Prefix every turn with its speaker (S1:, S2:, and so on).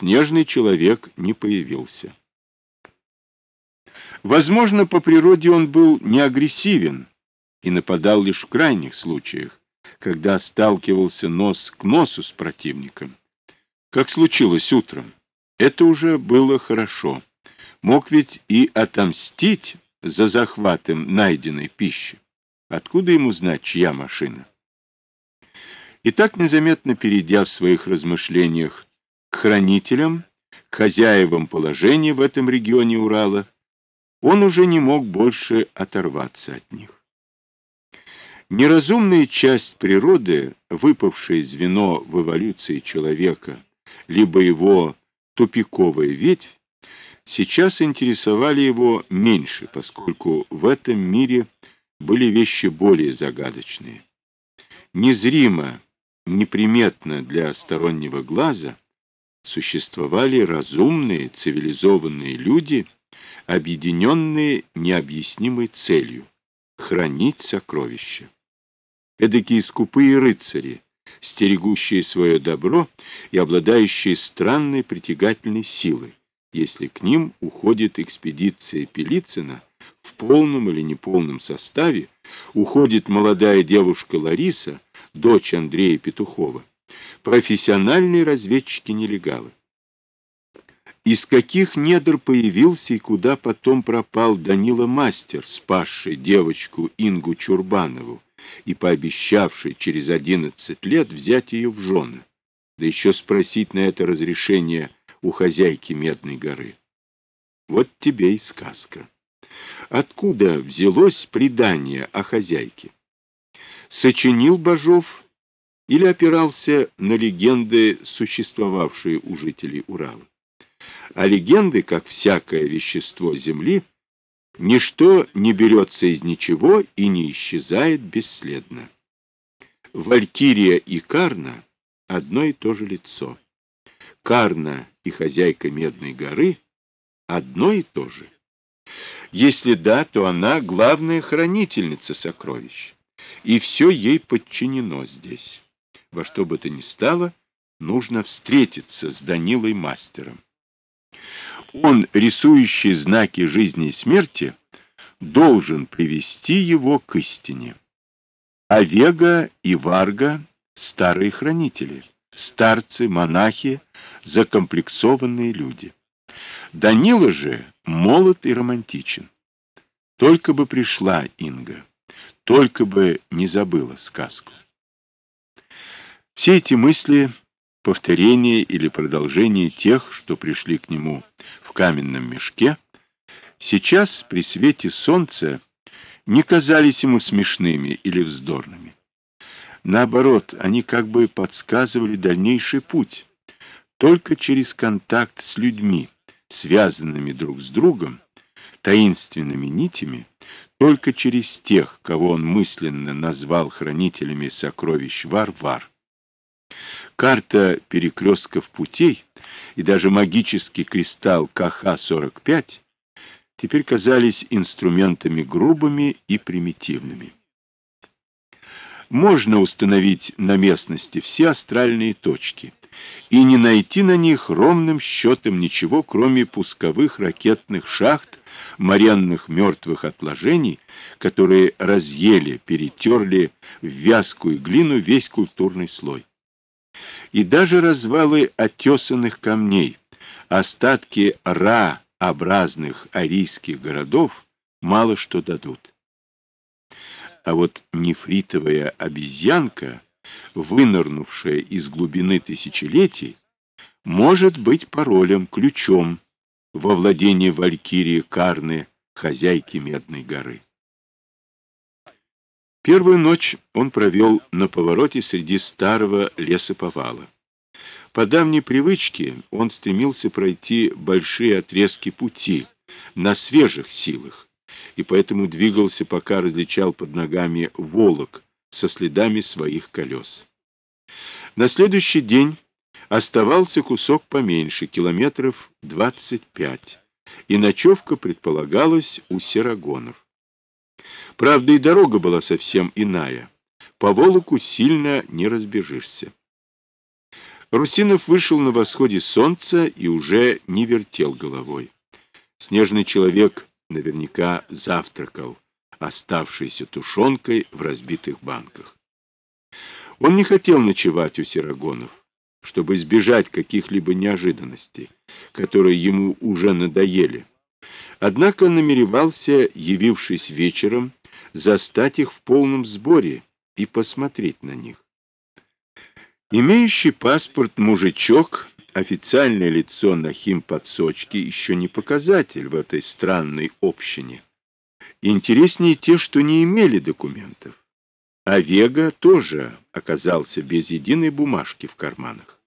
S1: снежный человек не появился. Возможно, по природе он был не агрессивен и нападал лишь в крайних случаях, когда сталкивался нос к носу с противником. Как случилось утром. Это уже было хорошо. Мог ведь и отомстить за захватом найденной пищи. Откуда ему знать, чья машина? И так незаметно перейдя в своих размышлениях хранителям, хозяевам положения в этом регионе Урала, он уже не мог больше оторваться от них. Неразумная часть природы, выпавшее звено в эволюции человека, либо его тупиковая ветвь, сейчас интересовали его меньше, поскольку в этом мире были вещи более загадочные. Незримо, неприметно для стороннего глаза существовали разумные, цивилизованные люди, объединенные необъяснимой целью — хранить сокровища. Эдакие скупые рыцари, стерегущие свое добро и обладающие странной притягательной силой, если к ним уходит экспедиция Пелицына в полном или неполном составе, уходит молодая девушка Лариса, дочь Андрея Петухова, профессиональные разведчики-нелегалы. Из каких недр появился и куда потом пропал Данила Мастер, спасший девочку Ингу Чурбанову и пообещавший через одиннадцать лет взять ее в жены, да еще спросить на это разрешение у хозяйки Медной горы. Вот тебе и сказка. Откуда взялось предание о хозяйке? Сочинил Бажов или опирался на легенды, существовавшие у жителей Урала? А легенды, как всякое вещество Земли, ничто не берется из ничего и не исчезает бесследно. Валькирия и Карна — одно и то же лицо. Карна и хозяйка Медной горы — одно и то же. Если да, то она главная хранительница сокровищ, и все ей подчинено здесь. Во что бы то ни стало, нужно встретиться с Данилой Мастером он, рисующий знаки жизни и смерти, должен привести его к истине. А Вега и Варга — старые хранители, старцы, монахи, закомплексованные люди. Данила же молод и романтичен. Только бы пришла Инга, только бы не забыла сказку. Все эти мысли — повторение или продолжение тех, что пришли к нему в каменном мешке, сейчас при свете солнца не казались ему смешными или вздорными. Наоборот, они как бы подсказывали дальнейший путь. Только через контакт с людьми, связанными друг с другом, таинственными нитями, только через тех, кого он мысленно назвал хранителями сокровищ Варвар. Карта перекрестков путей и даже магический кристалл КХ-45 теперь казались инструментами грубыми и примитивными. Можно установить на местности все астральные точки и не найти на них ровным счетом ничего, кроме пусковых ракетных шахт, моренных мертвых отложений, которые разъели, перетерли в вязкую глину весь культурный слой и даже развалы отесанных камней, остатки ра-образных арийских городов мало что дадут. А вот нефритовая обезьянка, вынырнувшая из глубины тысячелетий, может быть паролем, ключом во владении Валькирии Карны, хозяйки Медной горы. Первую ночь он провел на повороте среди старого лесоповала. По давней привычке он стремился пройти большие отрезки пути на свежих силах, и поэтому двигался, пока различал под ногами волок со следами своих колес. На следующий день оставался кусок поменьше, километров 25, и ночевка предполагалась у серогонов. Правда, и дорога была совсем иная. По Волоку сильно не разбежишься. Русинов вышел на восходе солнца и уже не вертел головой. Снежный человек наверняка завтракал, оставшейся тушенкой в разбитых банках. Он не хотел ночевать у Серагонов, чтобы избежать каких-либо неожиданностей, которые ему уже надоели. Однако он намеревался, явившись вечером, застать их в полном сборе и посмотреть на них. Имеющий паспорт мужичок, официальное лицо на химподсочке еще не показатель в этой странной общине. Интереснее те, что не имели документов. А Вега тоже оказался без единой бумажки в карманах.